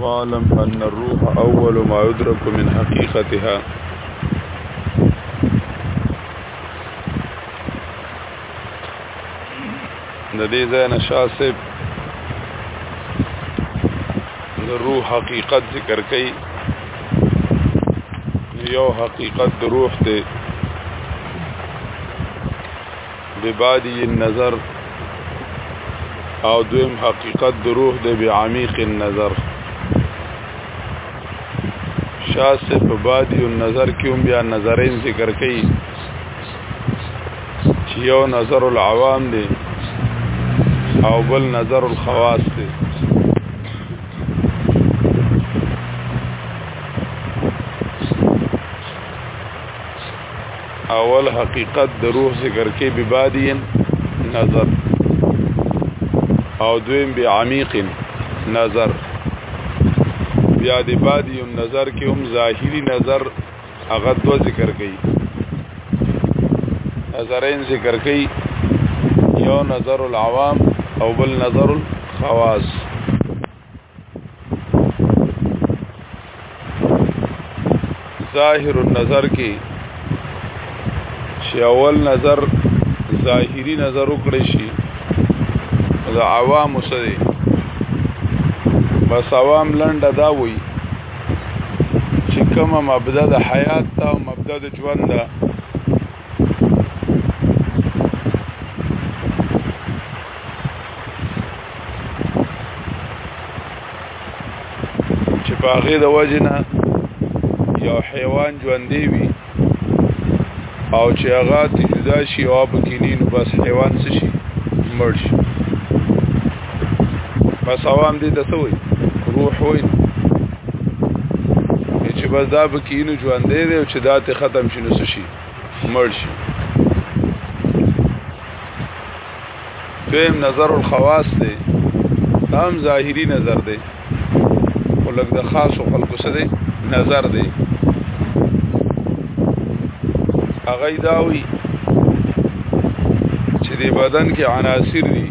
وعلم ان الروح اول ما يدرك من حقيقتها د دې ځای نشاسب د روح حقیقت ذکر کړي یو حقیقت د روح ته ببادی النظر او دویم حقیقت د روح د بعمیق النظر شاس په بادی النظر کې هم بیا نظرین ذکر کړي چې یو نظر العوام دی او بل نظر الخواص دی اول حقیقت د روح ذکر کې به بادین نظر او دویم به عمیق نظر بیا د بادین نظر کې هم ظاهری نظر هغه دو ذکر کړي نظرین ذکر کړي یو نظر العوام او بل نظر الخواص ظاهر النظر کې چې اول نظر ظاهری نظر وکړي شي د عوام سره بس عوام لنډه دا وایي چې کومه مبدا د حیات ته او مبدا د ژوند ده چې په هغې د وجې نه یو حیوان ژوندی وي او چې هغه ته جدا شي او په کینی نو بس حیوان څه شي مړ شي بس عوام دې ته وي روح وي چې بس دا به کینو ژوندې دی او چې دا ته ختم شي نو شي مړ شي دویم نظر الخواص دی هم ظاهری نظر دی خو لږ د خاصو خلکو سره دی نظر دی هغه دا وی چې د بدن کې عناصر دي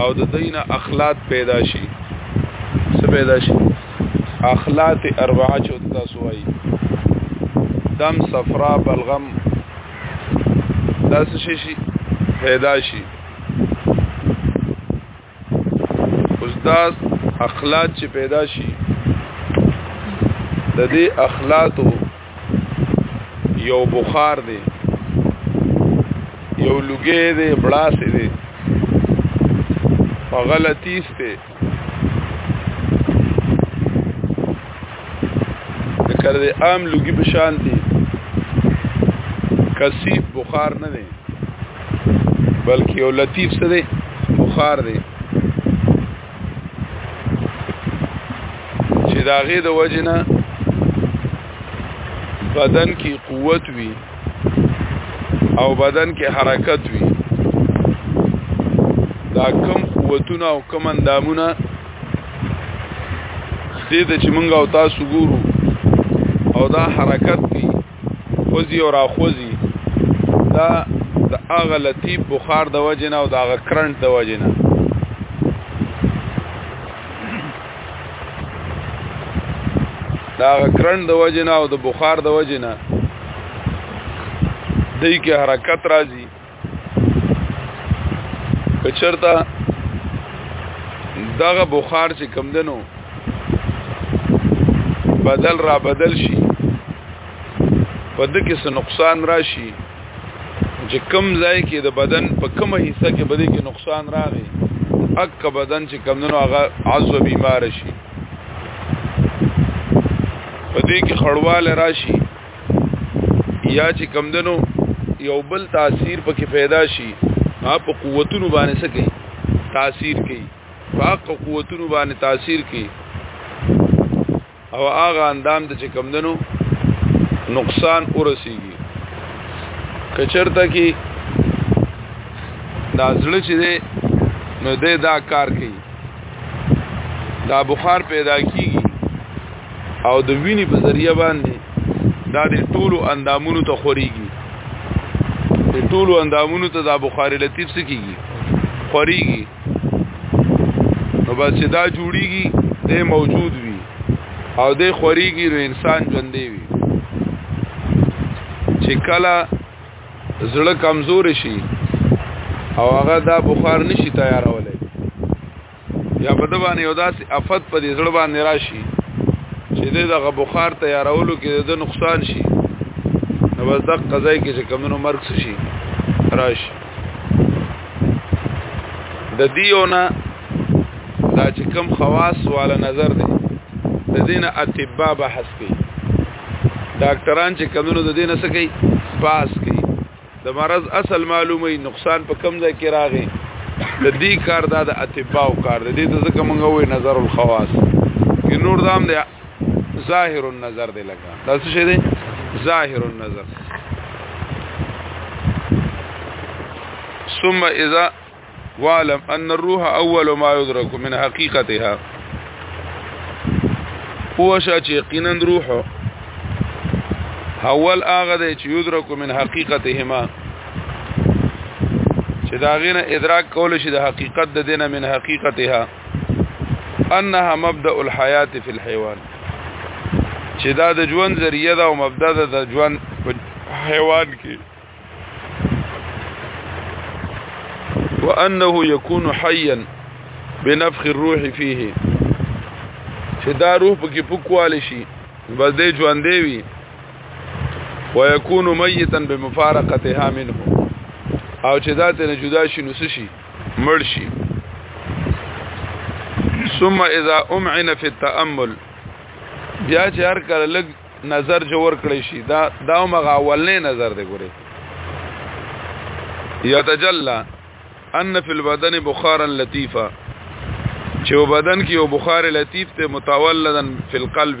او د دینه اخلاق پیدا شي څه پیدا شي اخلاط اربعه چې تاسو وایي دم صفرا بلغم دا څه شي پیدا شي اوس دا اخلاط چې پیدا شي د دې اخلاطو یو بخار دی یو لګې دی بلاس دی په غلطی سته کر دې عام لوګي په شان دي کثیف بخار نه دی بلکې یو لطیف څه دی بخار دی چې داغه د وجنه بدن کې قوت وي او بدن کې حرکت وي دا کم قوتونه او کم اندامونه دې ته چې مونږ او تاسو ګورو او دا حرکت کوي خوځي او راخوځي دا د هغه لطیف بخار د وجنه او د هغه کرنټ د وجنه دا کرن د وجنه او د بخار د وجنه دای کې حرکت راځي کچرتا دغه بخار چې کم دنو بدل را بدل شي په دې کې څه نقصان راشي چې کم ځای کې د بدن په کومه حصہ کې بده کې نقصان راغی اک بدن چې کمونو هغه عضو بیمار شي په دې کې خړواله راشي یا چې کمدنو یو بل تاثیر پکې پیدا شي هغه په قوتونو باندې سکے تاثیر کوي فاق قوتونو باندې تاثیر کوي او هغه اندام د چې کمدنو نقصان ورسیږي کچرته کې دا زړه چې دی نو دی دا کار کوي دا بخار پیدا کیږي او د وینې په ذریعہ باندې دا د ټولو اندامونو ته خوريږي د ټولو اندامونو ته دا بخار لطیف سکیږي خوريږي نو بس چې دا جوړیږي د موجود وي او د خوريږي نو انسان ژوندې وي چې کله زړه کمزور شي او هغه دا بخار نشي تیارولای یا په دبانې یو داسې افت په دې زړه باندې راشي چې دغه بخار تیارولو کې د نقصان شي نو بس د قضای کې چې کمونو مرګ شي راشي د دیونه دا چې کم خواص والا نظر دی د دین اتباع بحث کوي ډاکټران چې کمونو د دین څه کوي پاس کوي د مرض اصل معلومي نقصان په کم ځای کې راغی د دې کار دا د اتباع کار دی د ځکه مونږ وې نظر الخواص کې نور دام دی ظاهر النظر دی لکه دا څه شی دی ظاهر النظر ثم اذا وعلم ان الروح اول ما يدرك من حقيقتها هو شاچ یقینا روح اول هغه دی چې يدرك من حقيقتهما چې دا غینه ادراک کول شي د حقیقت د دینه من حقیقتها انها مبدا الحیات فی الحيوان چې دا د ژوند ذریعہ ده او مبدا ده د ژوند په حیوان کې وانه يكون حيا بنفخ الروح فيه چې دا روح پکې پکوال شي بس دې ژوند دی وي ويكون ميتا بمفارقتها منه او چې دا ته جدا شي نو شي مرشي ثم اذا امعن في التامل بیا چې هر کله لګ نظر جوړ کړی شي دا دا مغه اولنې نظر دی ګوري یتجلا ان فی البدن بخارا لطیفا چې بدن کې یو بخار لطیف ته متولدن فی القلب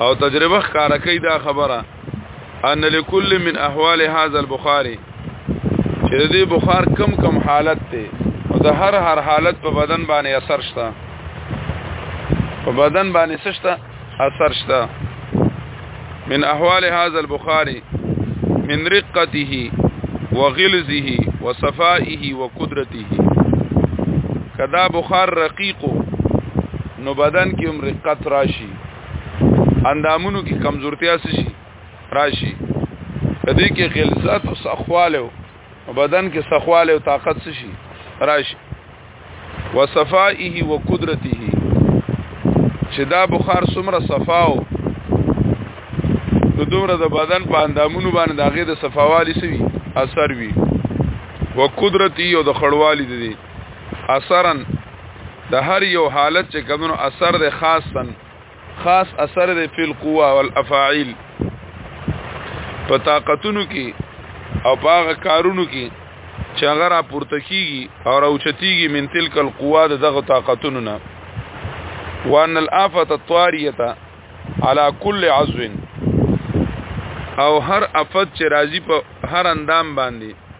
او تجربه ښکارا کوي دا خبره ان لكل من احوال هذا البخاري چې دې بخار کم کم حالت ته او د هر هر حالت په بدن باندې اثر شته په بدن باندې څه شته اثر شته من احوال هذا البخاري من رقته وغلزه وصفائه وقدرته کدا بخار رقیق نو بدن کې هم رقت راشي اندامونو کې کمزورتیا شي راشي دې کې غلظت او سخواله بدن کې سخواله او طاقت شي راشي وصفائه وقدرته چې دا بخار څومره صفاو نو دومره د بدن په اندامونو باندې د هغې د صفاوالي سوي اثر وي و قدرتي او د خړوالي دي اثرن د هر یو حالت چې کمونو اثر د خاص تن خاص اثر دی فی القوا والافاعیل په طاقتونو کې او په هغه کارونو کې چې هغه را پورته کیږي او را اوچتیږي من تلک القوا د دغه طاقتونو نه وان الافه الطاریه على كل عضو او هر افت چې راځي په هر اندام باندې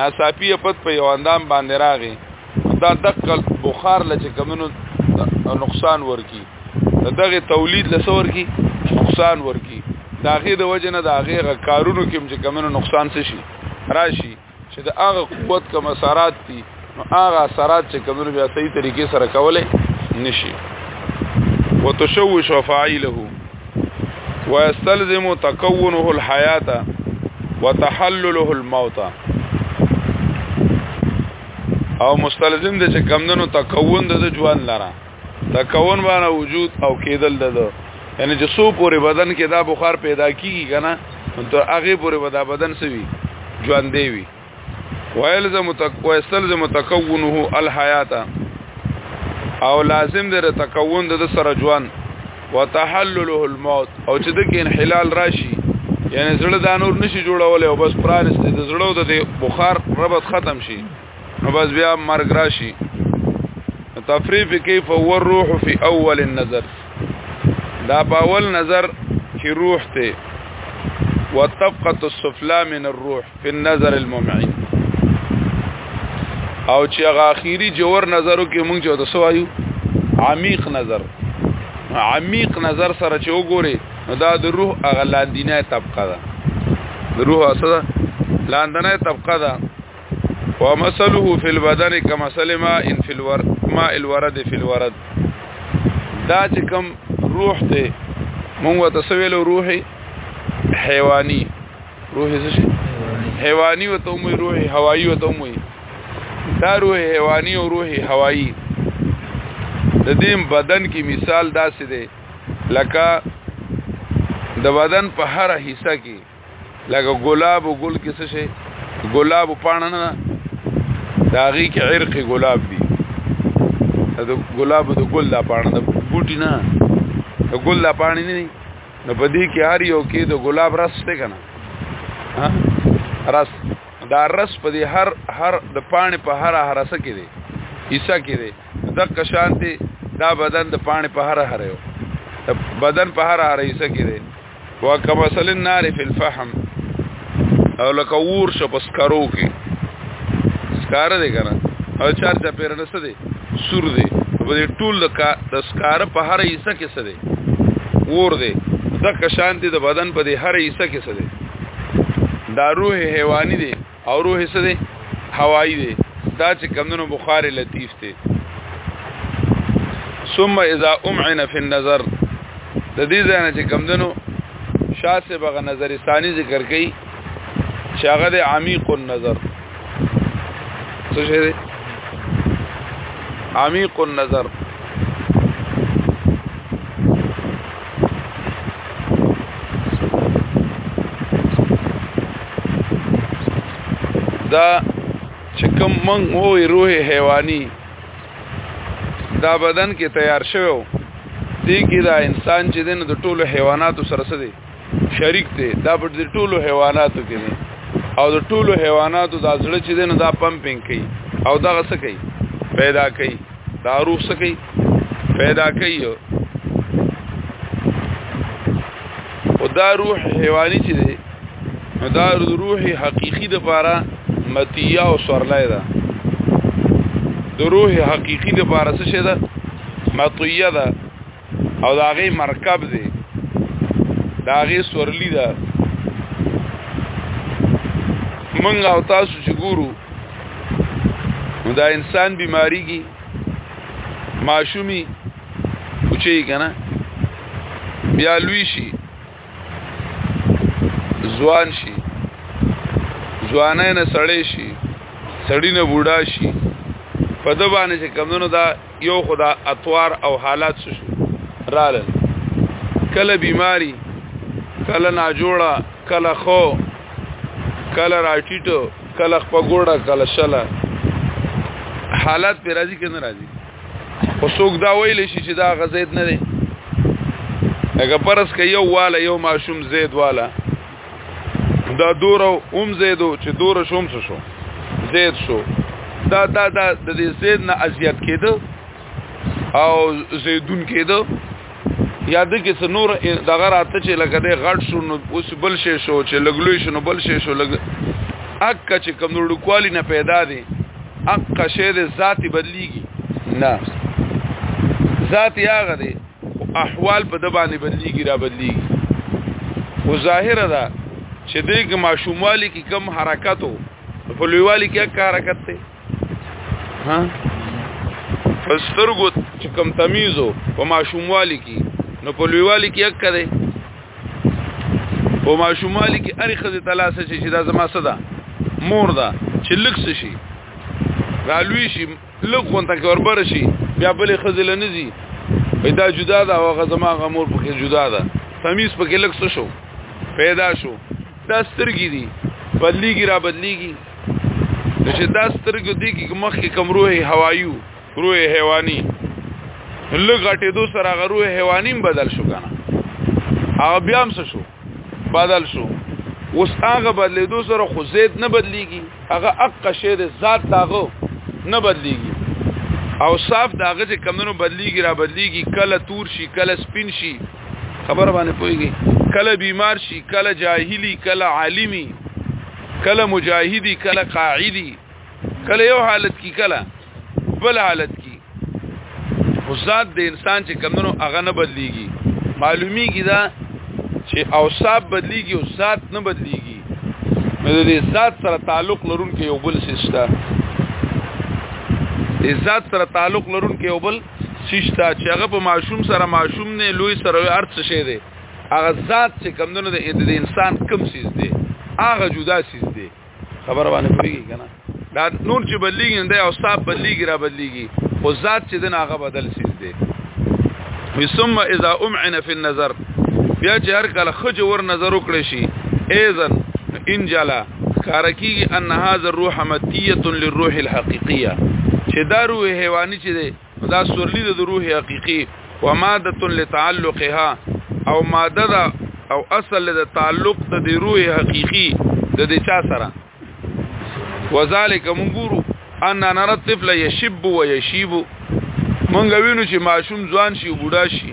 ناصافی پد په یو اندام باندې راغی دا دقل بخار لچ کمنو نقصان ورکی دغه تولید لسور کی نقصان ورکی داغه د وجه نه داغه کارونو کې چې کمنو نقصان څه شي راشي چې د هغه قوت کم اثرات دي نو هغه اثرات چې کومو بیا صحیح طریقې سره کولای نشي وتشوش فاعله ويستلزم تكونه الحياه وتحلله الموت او مستلزم د چې کمندونو تکون د ژوند لره تکون باندې وجود او کېدل د یعنی چې سو پورې بدن کې دا بخار پیدا کیږي کنه نو هغه پورې ودا بدن سوي ژوند دی وي ويلزم تک ويستلزم تکونه الحیات او لازم در تکون د سره ژوند وتحلله الموت او چې د کې انحلال راشي یعنی زړه د نور نشي جوړول او بس پرانست د زړه د بخار ربط ختم شي نو بس بیا مرګ راشي تفریف کیف هو الروح فی اول النظر دا باول نظر چې روح ته وطبقه السفلى من الروح في النظر الممعين او چې هغه اخیری جوور نظرو کې مونږ چې تاسو وایو عمیق نظر عمیق نظر سره چې وګوري نو دا د روح هغه لاندینه طبقه ده د روح اصله لاندنه طبقه ده ومثله فی البدن کمثل ما ان فی الور ما الورد فی الورد دا چې کوم روح ته مونږ ته سویل روح حیواني روح څه شي حیواني او ته مو روح هوایی او ته مو دا روح حیواني او روح هوایی د دې بدن کې مثال داسې دی لکه د بدن په هر حصہ کې لکه ګلاب او ګل کې څه شي ګلاب پاڼه نه دا غي کې عرق ګلاب دي دا ګلاب د ګل دا پاڼه د بوټي نه د ګل دا پاڼه نه نو په دې کې هر یو کې د ګلاب رس ته کنه ها رس دا رس په دې هر هر د پاڼې په هر هر رس کې دي حصہ کې دي د قشان دي دا بدن د پاڼې په هر هر یو بدن په هر هر حصہ کې دي وکمثل النار فی الفحم او لکه ور شو پس کرو کې سکار دی کنه او چار چا پیر نه سده سور دی په دې ټول لکه د سکار په هر حصہ کې سده ور دی د کشان دی د بدن په دې هر حصہ کې سده دا روح حیواني دی او روح څه دی هوایی دی دا چې کمندونو بخار لطیف دی ثم اذا امعن في النظر د دې ځای نه چې کمدنو شاسه بغه نظر ثانی ذکر کړي چې هغه د عمیق النظر څه شي دی عمیق النظر دا چې کوم مونږ وې روح حیواني دا بدن کې تیار شوی دی کې دا انسان چې دین د ټولو حیواناتو سره سره دی شریک دی دا په دې ټولو حیواناتو کې دی او د ټولو حیواناتو دا زړه چې دین دا پمپینګ کوي او دا غسه کوي پیدا کوي دا روح څه کوي پیدا کوي او دا روح حیواني چې دی نو دا روح حقيقي د پاره متیا او سورلای ده د روح حقيقي د پاره څه شه ده متیا ده او دا غي مرکب دی دا غي سورلی ده منګ او تاسو چې ګورو نو دا انسان بیماری کی ماشومی کوچی کنه بیا لوی شي ځوان شي ځوانه نه سړی شي سړی نه بوډا شي په د باندې چې کمونو دا یو خدا اطوار او حالات شو رالل کله بیماری کله ناجوړه کله خو کله راټیټو کله خپګوړه کله شله حالات پر راضی کنه راضی خو څوک دا ویل شي چې دا غزید نه دی هغه پرس کې یو والا یو ماشوم زید والا دا دور او ام زیدو چې دور شوم څه شو زید شو دا دا دا د دې زید نه اذیت کېده او زیدون کېده یاد کې څه نور دغه راته چې لکه دې غړ شو نو اوس بل شي شو چې لګلوي شو نو بل شي شو لګ اکه چې کم نور کوالی نه پیدا دي اکه شی د ذاتی بدلیږي نه ذات یاغه دی خو احوال په د باندې بدلیږي را بدلیږي خو ظاهره ده چې دغه ماشوموالي کې کم حرکتو په لویوالي کې اکه حرکت دی ها فسترګو چې کم تمیزو په ماشوموالي کې نو په لویوالي کې اکه دی په ماشوموالي کې اری خزه تلاسه چې دا زما صدا مور ده چې لکس شي رالوي شي لږ خون ته وربر شي بیا بلې خزل نه زی پیدا جدا ده او غزما غمور پکې جدا ده تمیز پکې لږ څه شو پیدا شو دا سترګې دي بدلیږي را بدلیږي چې دا سترګې دي کې مخ کې کم روح هوایو روح حیواني لږ غټې دو سره غروه حیوانیم بدل شو کنه هغه بیا هم شو بدل شو اوس هغه بدلیدو سره خو زید نه بدلیږي هغه اق شی د ذات داغو نه بدلیږي او صاف داغه چې کمونو بدلیږي را بدلیږي کله تور شي کله سپین شي خبر باندې پويږي کله بیمار شي کله جاهلی کله عالمی کله مجاهدی کله قاعدی کله یو حالت کې کله بل حالت کې خو ذات د انسان چې کمونو هغه نه بدليږي معلومیږي دا چې اوصاف بدليږي او ذات نه بدليږي نو د ذات سره تعلق لرونکي یو بل سشته د ذات سره تعلق لرونکي یو بل سشته چې هغه په معشوم سره معشوم نه لوی سره ارت شي دی هغه ذات چې کمونو د انسان کم سیز دی هغه جدا سیز دی خبر باندې پوهیږي کنه دا نور چې بدلیږي نه او صاحب بدلیږي را بدلیږي خو ذات چې دنا هغه بدل شي دي ثم اذا امعن في النظر بیا چې هر کله خج ور نظر وکړي شي اذن ان جلا کارکی ان هاذ الروح متیه للروح الحقیقیه چې دا روح حیواني چې دا سورلی د روح حقيقي و ماده لتعلقها او ماده دا او اصل د تعلق د روح حقيقي د دې چا سره وذالک منګورو ان نرى الطفل يشب ويشيب مونږ وینو چې ماشوم ځوان شي او بوډا شي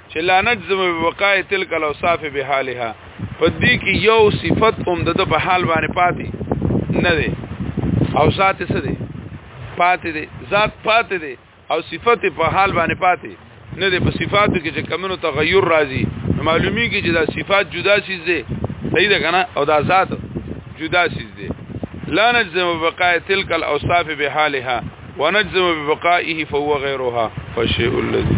چې لا نجزم ببقاء تلک الاوصاف بحالها په دې کې یو صفت هم د په حال باندې پاتې نه دی او ذات څه دی پاتې دی ذات پاتې دی او صفت په حال باندې پاتې نه دی په صفاتو کې چې کمنو تغیر راځي معلومی کې چې دا صفات جدا شي دي صحیح ده کنه او دا ذات جدا شي دي لا نجزم ببقاء تلک الاوصاف بحالها ونجزم ببقائه فهو غيرها فالشيء الذي